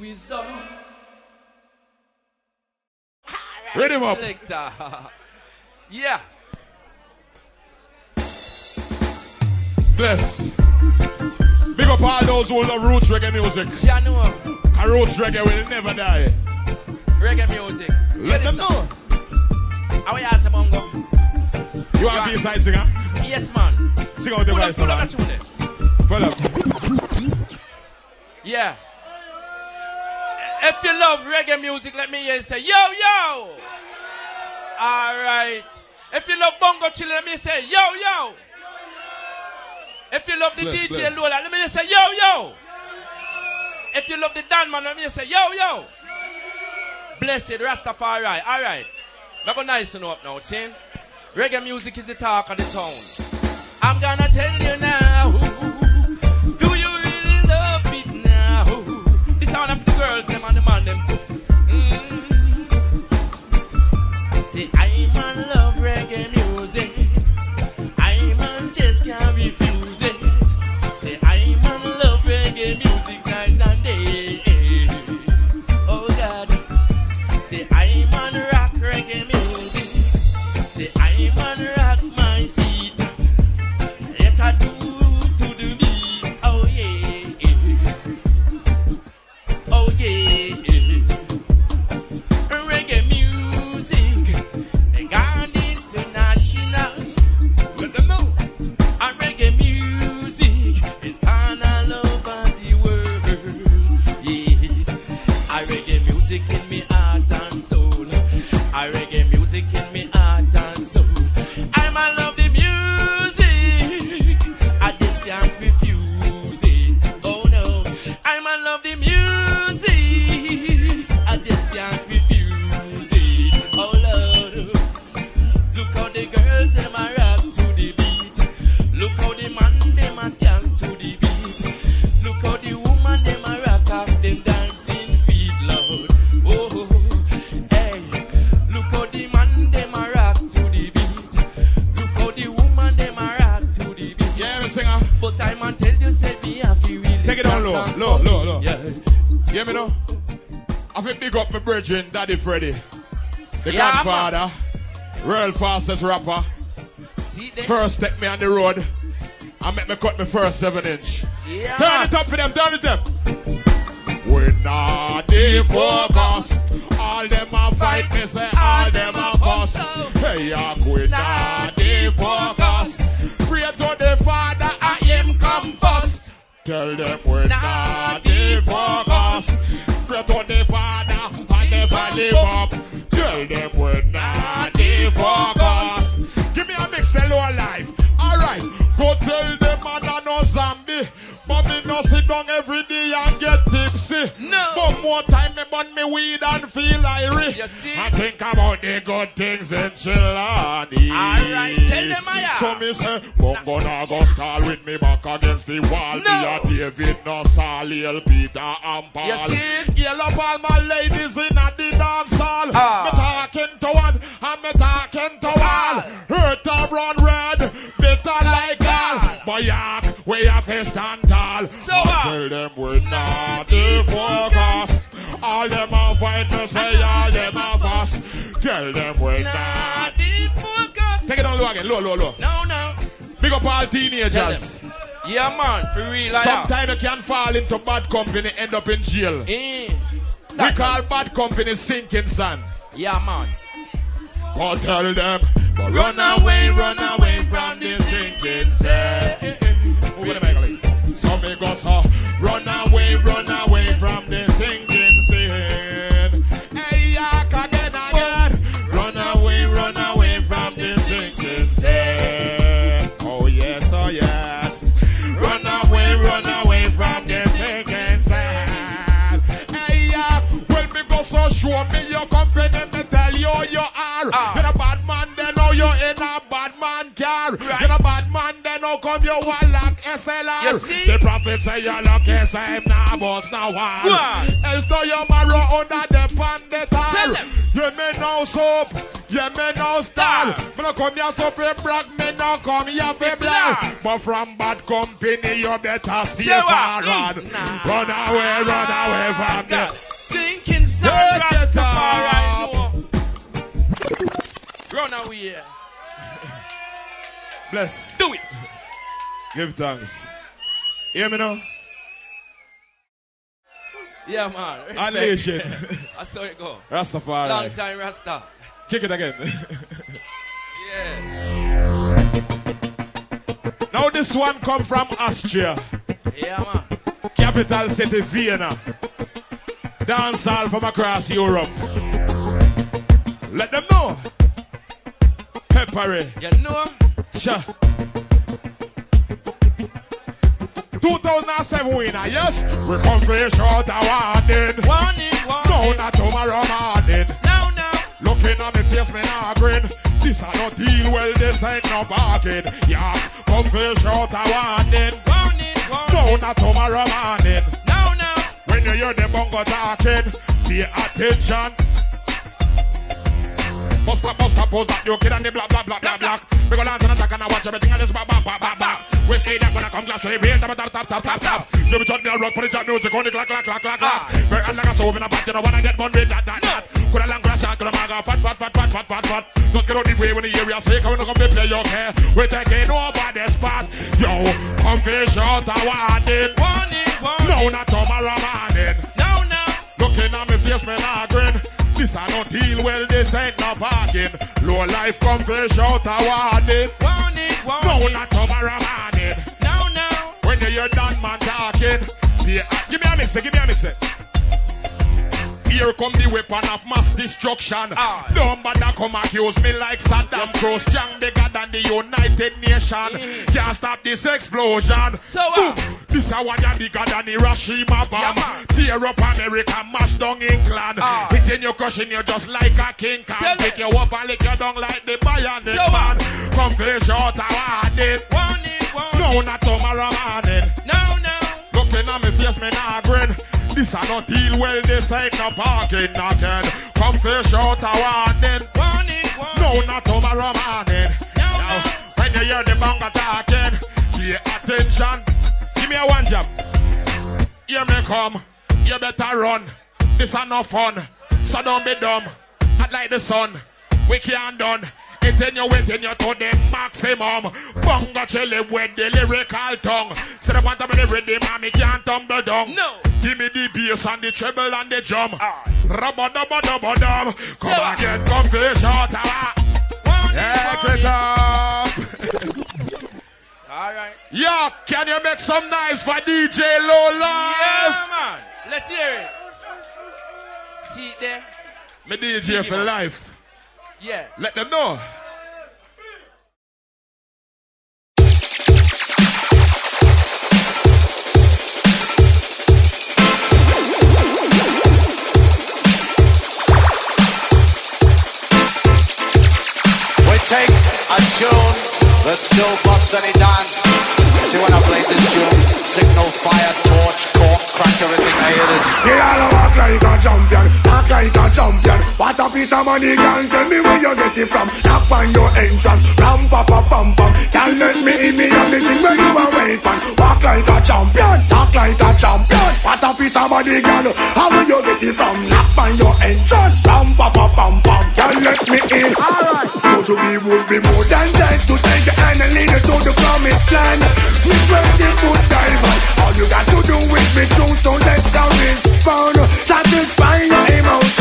D: wisdom.
A: Ready him up. <laughs>
D: Yeah.
A: Bless. Big up all those who love roots reggae music.
D: Janu,
A: And roots reggae will never die.
D: reggae music.
A: Let them know.
D: How are you, ask Mongo?
A: You are B-side singer?
D: Yes, man.
A: Sing out the voice, man. Pull up.
D: Yeah. If you love reggae music, let me hear you say, yo, yo. All right. If you love Bongo Chilli, let me say, yo, yo. If you love the
A: Bless,
D: DJ
A: bless.
D: Lola, let me just say, yo, yo. If you love the Dan man, let me just say, yo, yo. Blessed Rastafari. All right. Now go nice and up now, see? Reggae music is the talk of the town. I'm gonna tell you now. The girls, them and the man, them too. Mm. Say, I'm
A: down low,
D: stand
A: low,
D: for
A: low,
D: me.
A: low.
D: Yeah.
A: Hear me now? I feel big up my brethren, Daddy Freddy. The
D: Yeah,
A: Godfather. World fastest rapper.
D: See them?
A: First take me on the road. I make me cut my first seven inch.
D: Yeah.
A: Turn it up for them, turn it up. We not the focus. All them a fight, me say all them a fuss. Hey, ya we not the focus. Pray to the Father, I him come first. Tell them we're not the focus. Pray to the Father, and never live up. Tell them we're not the focus. Give me a mix, the low life. Alright, go tell them man no zombie. But me no sit down every day and
D: No.
A: But more time me burn me weed and feel irie.
D: You see?
A: And think about the good things in Chilani.
D: Alright, tell them I am.
A: So me say, Bongo na go stall with me back against the wall.
D: No.
A: Me a David, no Saliel, Peter and Paul.
D: You see?
A: Yell up all my ladies in a the dance hall.
D: Ah.
A: Me talking to one and me talking to all. Hurt a run red, bitter like. Boy, yak, we have to stand tall.
D: So,
A: I tell them we're not the focus. All them a fight, me say all them a fuss. Tell them we're not
D: the
I: focus.
A: Take it down low again. Low, low, low.
I: No, no.
A: Big up all teenagers.
I: Yeah, man, for real. I.
A: Sometimes you can fall into bad company, end up in jail.
I: Eh.
A: We call bad company sinking sand.
I: Yeah, man.
A: Go tell them, but run away, run away from this sinking sand. Over the mic, Ali. So me go so, run away, run away from this car. You're a bad man, then how come you want lock SLR?
I: You see?
A: The prophet say you lock SLR, now boss now. One. Else do you marrow under the pandit
I: Tell them.
A: You may no soap, you may no star.
I: Star.
A: Me no come here so fi brag, me no come here fi
I: Black.
A: But from bad company, you better
I: what?
A: far run.
I: Nah.
A: Run away, run ah, away from the
I: Thinking sun. Run away.
A: Bless.
I: Do it.
A: Give thanks. Hear me now?
I: Yeah, man. Respect.
A: Unleashing.
I: That's how it go.
A: Rastafari.
I: Long time Rasta.
A: Kick it again. <laughs>
I: Yeah.
A: now this one come from Austria.
I: Yeah, man.
A: Capital city Vienna. Dance all from across Europe. Let them know. Peppery.
I: You know?
A: Cha. 2007 winner, yes? We come for a short a warning.
I: Warning,
A: No,
I: warning.
A: not tomorrow morning.
I: Now, now.
A: Looking at me face, me nah grin. This I don't deal well, this ain't no bargain. Yeah, come for a short warning.
I: Warning, warning.
A: No, not tomorrow morning.
I: Now, now.
A: When you hear the bongo talking, pay attention. Bust up, bust up, pose back, you kid and the blah, blah, blah, blah, blah. We go dance and attack and I watch everything and just bop, bop, bop, bop, bop. We say that when I come class to the brain, tap, tap, tap, tap, tap, tap. You be shot me a rock, put it chat music on the clock, clock, clock, clock, clock. Ah. Very and like a soap in a bat, you don't wanna get bun with that, that, that. Could a long grass, could a maga, fat, fat, fat, fat, fat, fat, fat. Just get out the way when the area say, come on, come play your care. We taking over the spot. Yo, come fish out a warning.
I: Warning, warning.
A: No, not tomorrow morning.
I: Now, now.
A: Looking at me face, me nah grin. This I don't deal well, this ain't no bargain. Low life come fish out a warning.
I: Warning,
A: No,
I: warning.
A: not tomorrow morning.
I: Now, now.
A: When you hear that man talking, yeah, give me a mix, eh, give me a mix. Eh. Here come the weapon of mass destruction.
I: Ah.
A: Don't bother come accuse me like Saddam Cross Young bigger than the United Nation.
I: Mhm.
A: Can't stop this explosion.
I: So, uh,
A: Boom. This a one ya bigger than Hiroshima bomb.
I: Yeah.
A: Tear up America, mash down England.
I: Ah.
A: Hitting you, crushing you just like a king
I: Tell
A: can. Pick
I: them.
A: you up and lick you down like the Bionic
I: So, uh,
A: man. Come fish out a warning.
I: Warning, warning.
A: No, not tomorrow morning.
I: Now, now.
A: Looking at me face, me nah grin. This a no deal well, this ain't no parking knocking. Come fish out a warning.
I: Warning, warning.
A: No, not tomorrow morning.
I: Now,
A: Now,
I: now.
A: when you hear the bonga talking, pay attention. Give me a one job. Here me come, you better run. This a no fun, so don't be dumb. Act like the sun, we can't done. It in you, it in you to the maximum. Bongo Chilli with the lyrical tongue. Say the want to be and me can't tumble down.
I: No.
A: Give me the bass and the treble and the drum. Rubba dubba dubba dub. Come
I: So-
A: again, come fish out a
I: Warning,
A: Take
I: warning.
A: it up.
I: All right.
A: Yo, can you make some noise for DJ Lola?
I: Yeah, man. Let's hear it. See it there?
A: Me DJ for life.
I: Yeah.
A: Let them know.
J: We take a tune that still busts any dance. See when I play this tune, signal, fire, torch, cork, crack everything. I hear this.
F: Yeah, I walk like a champion, talk like a champion. What a piece of money, girl. Tell me where you get it from. Tap on your entrance, ram pa pa pam pam. Can't let me in me have the thing where you are wait on. Walk like a champion, talk like a champion. What a piece of money, girl. How will you get it from? Tap on your entrance, ram pa pa pam pam. Can't let me in. Alright, good to be would be more than that to take your hand and lead you to the promised land. Me the foot diver. All you got to do is be true, so let's go respond. Satisfy your emotion.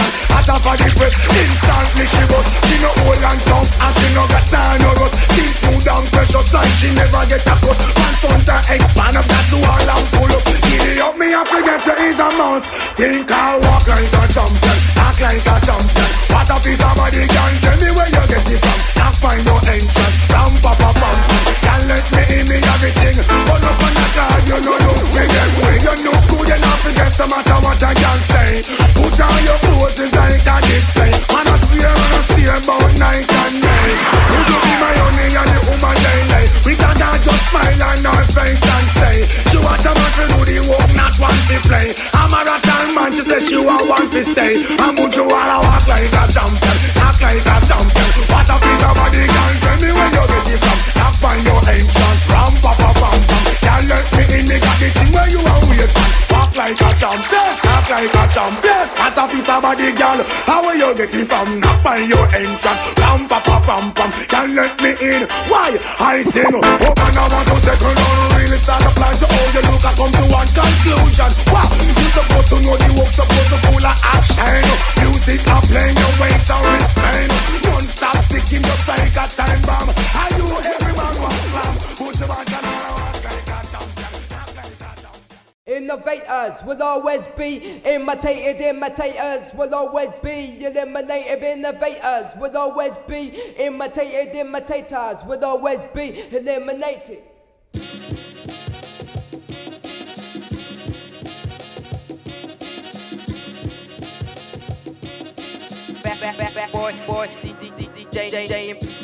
F: At a body press, instantly she was. She no hold and tongue, and she no got time no rust. Keep smooth and precious like she never get a cut. Man front to expand up, that's all I'm full up. Giddy up, me I forget you is a must. Think I walk like a champion, act like a champion. What a piece of body can tell me where you get it from. I find no entrance, ram pa pa. Can't let me in me everything. Pull up on the car, you know look me get way. You look good enough to get no matter what I can say. Put on your clothes, it's Man, I swear, man, I steer about night and day. You do be my honey and the woman they lay. We can just smile on our face and say, she want a man to do the work, not want to play. I'm a rattan man, she says she want one to stay. I'm going to walk like a champion, act like a champion. What a piece of body can tell me when you get it from. Not find your entrance, ram pa pa pam pam. Can't let me in, me got the thing where you are wait Walk like a champion, act like a champion. What a piece of body, girl. How will you get it from? Not find your entrance, ram pa pa pam pam. Can't let me in. Why? I say no. Oh man, I want to second on really start a plan to all you look. I come to one conclusion. Wow, you supposed to know the work, supposed to full of action. Music I playing your ways so respect.
C: Innovators will always be imitated, imitators will always be eliminated, innovators will always be imitated, imitators will always be eliminated.
K: Back, back, boy, boy, D, D, D, D, J, J, J.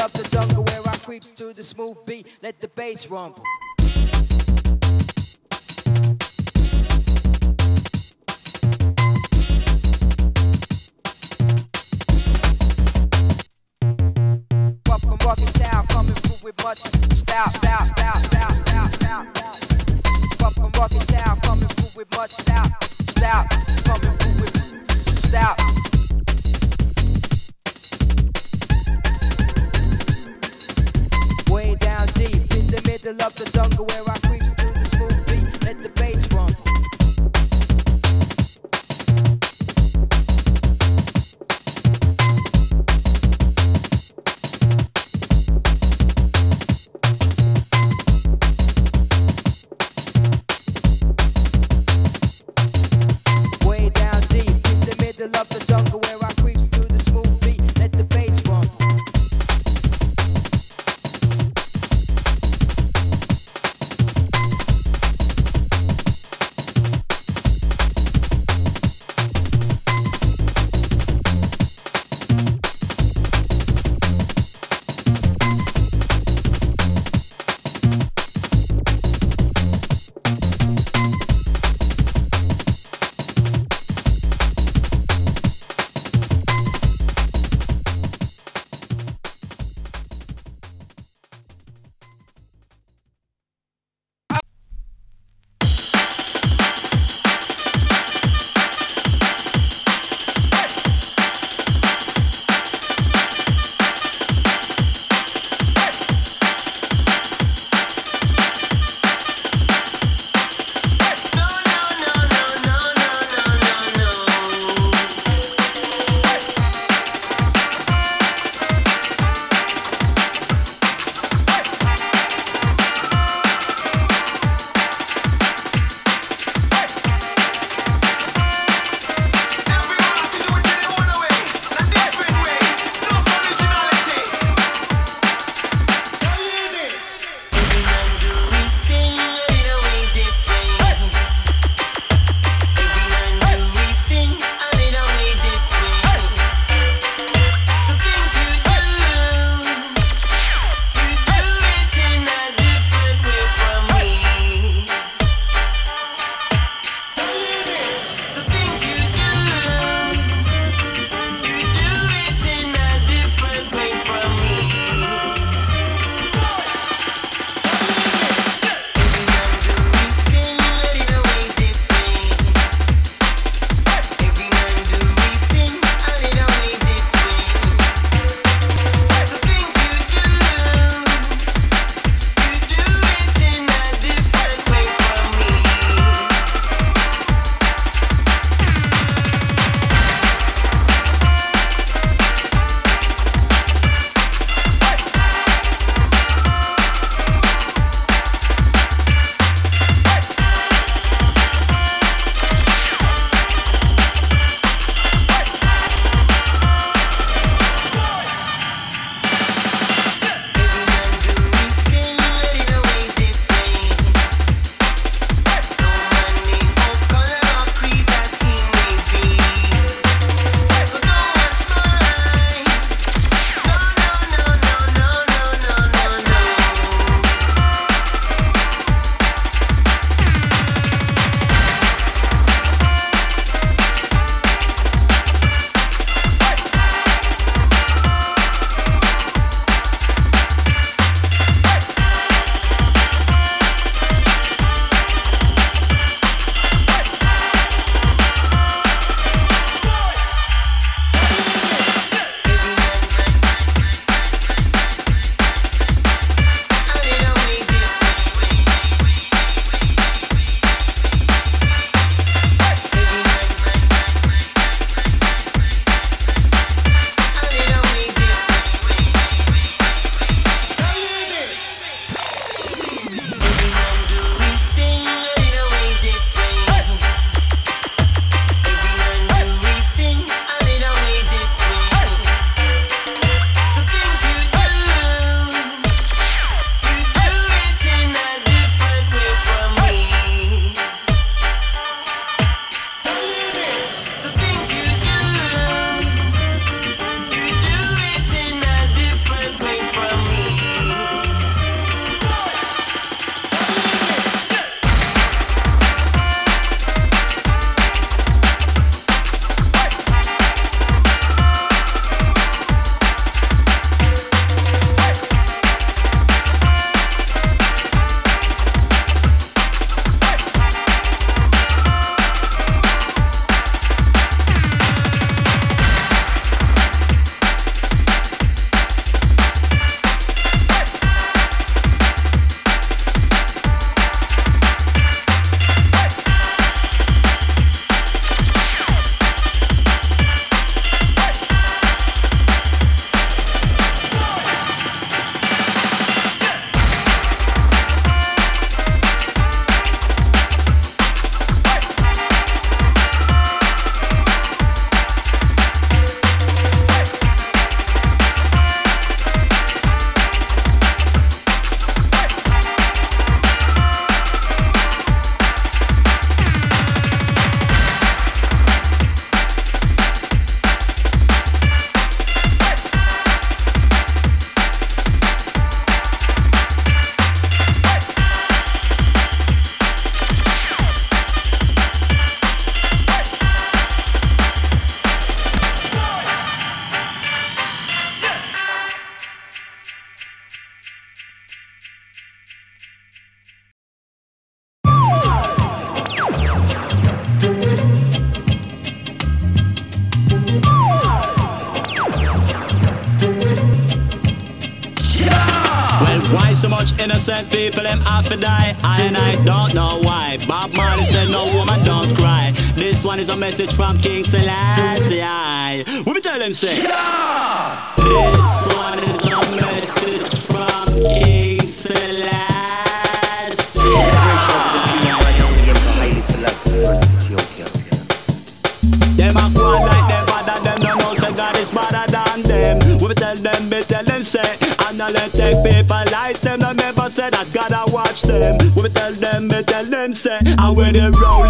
K: of the jungle where I creeps to the smooth beat. Let the bass rumble. Up Town, coming through with much style, style, style, style, style, style. Up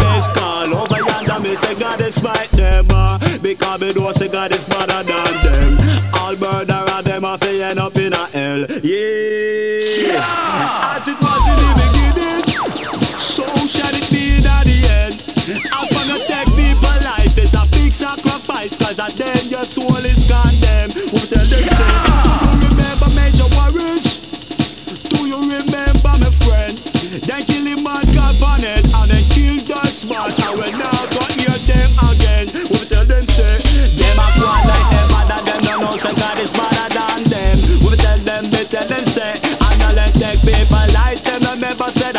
K: the
B: call over yonder, me say God is fight them. Uh, because me know say is better than them. All murderer them a fi end up in a hell. Yeah.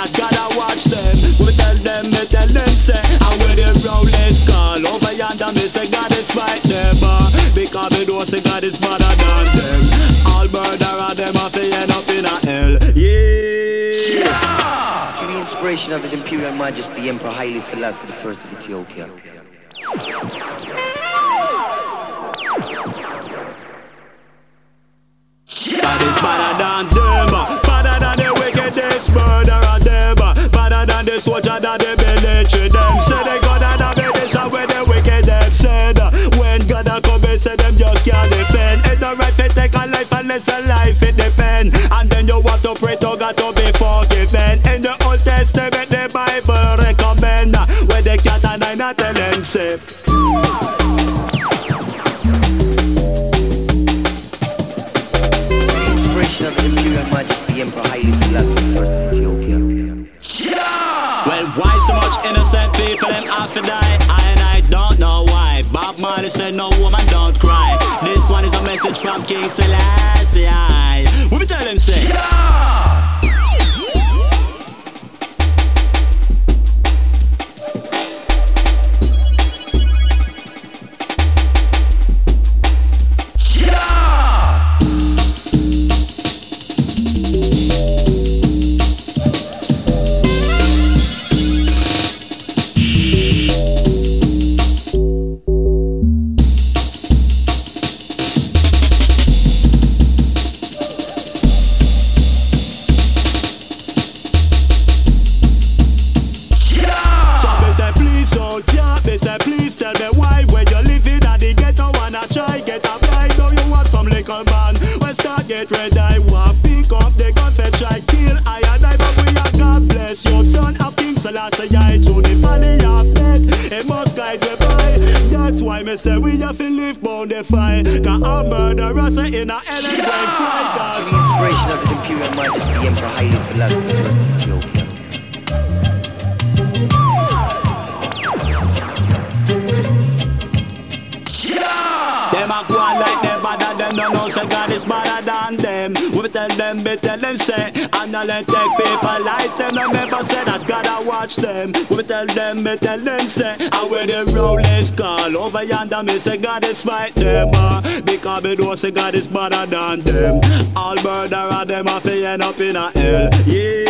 B: Never say that God a watch them. Who tell them they tell them say And when the rollers call over yonder Me say God is fight them uh, Because me know say God is better than them. All murderer them a fi end up in a hell. Yeah.
L: To the inspiration of His Imperial Majesty Emperor Haile Selassie the First of Ethiopia.
B: God is better than them Better than the wickedest murderer Than the soldier that they military. Them Say they God and a meditation when the wicked them said. When God a come and say them just can't defend. It's not right to take a life unless a life it depend. And then you want to pray to God to be forgiven. In the Old Testament the Bible recommend When the cat and I not tell them say said no woman don't cry. This one is a message from King Selassie. We tell him say? Why me say we have to live bound the fight Cause a murderer say in a and going fly Cause
L: The inspiration of His Imperial Majesty Emperor Haile Selassie
B: say God is better than them. We tell them, we tell them say, take people like them. They never say that God a watch them. We tell them, we tell them say, and when the roll is call over yonder, me say God is fight them. Uh, because me know say God is better than them. All murderer them a fi end up in a hell. Yeah.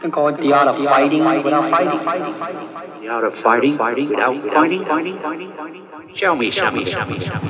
M: can call it the art of fighting without fighting. The art of fighting without fighting. Show me, show me, show me, show me.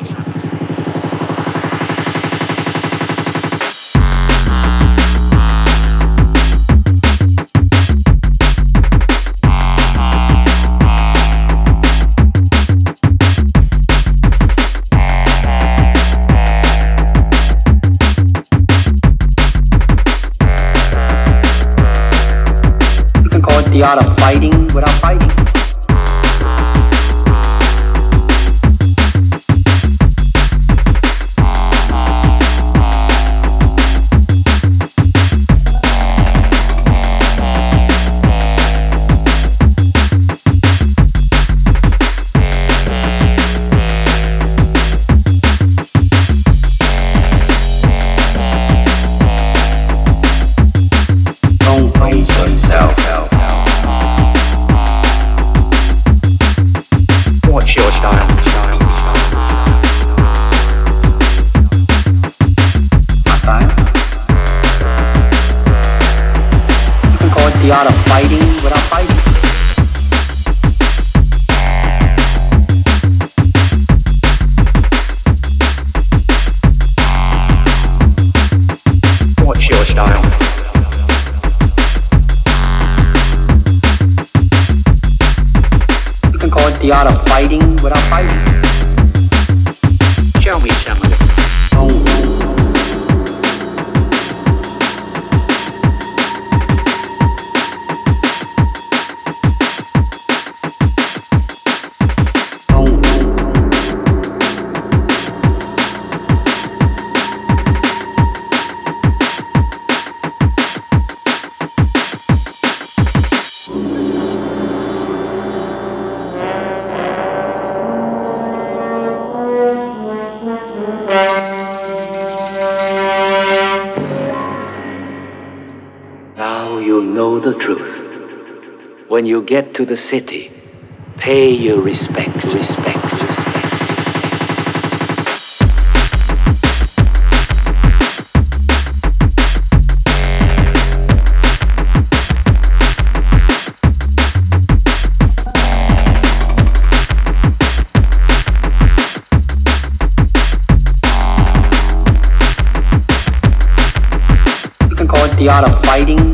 M: the art of fighting without fighting. Show me some of it. when you get to the city, pay your respects, respects. the art of fighting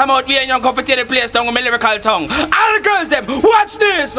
N: out, I'm out, we ain't gonna for the place down with my lyrical tongue. All the girls, them, watch this.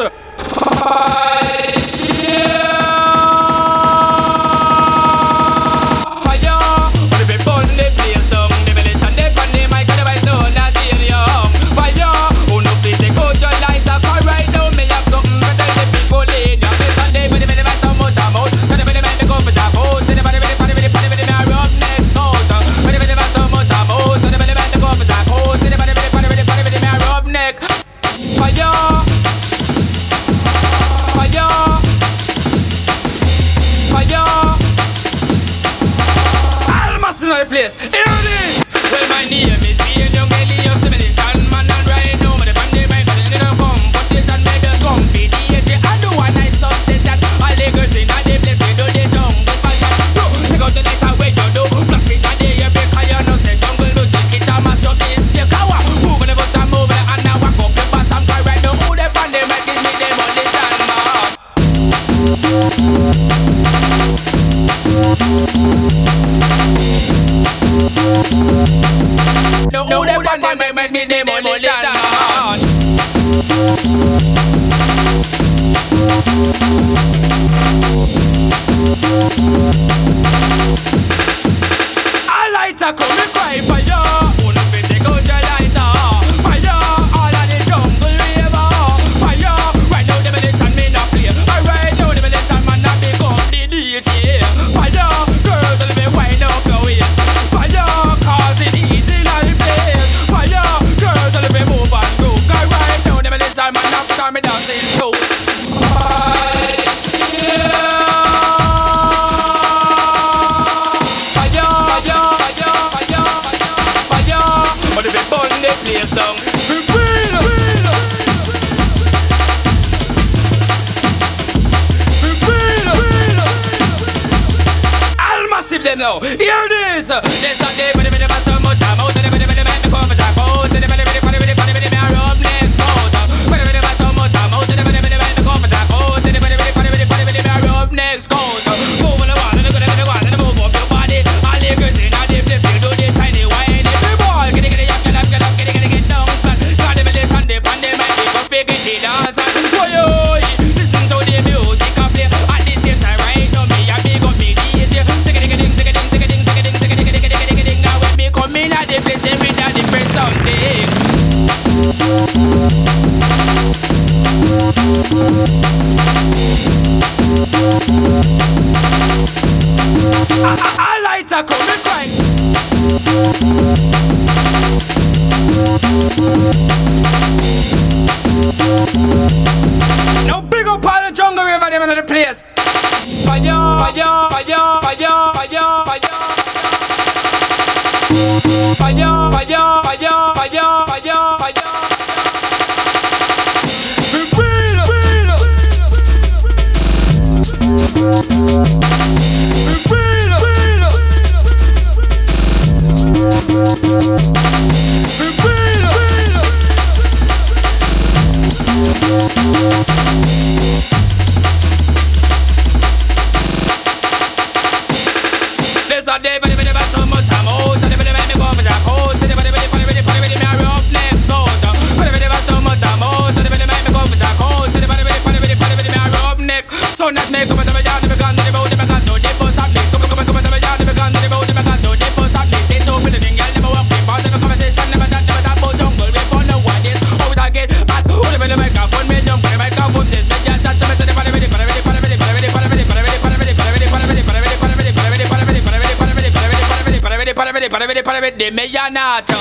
N: I come and cry. Now big up all the jungle river them in the place. Fire, fire.
A: Para ver
O: de Mellanato.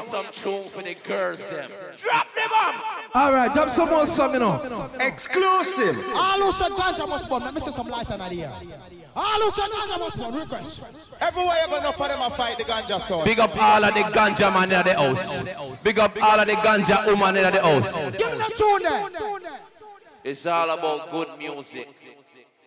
O: Play some tune for the girls them.
A: Drop them up.
C: All right, drop some more song, you know.
P: Exclusive. All who said ganja must burn. Let me see some light on here. All who said ganja must burn. Request.
Q: Everywhere you go, enough for them to fight the ganja sound.
O: Big up all of the ganja man in the house. Big up all of the ganja woman in the house.
P: Give me that tune there.
O: It's all about good music.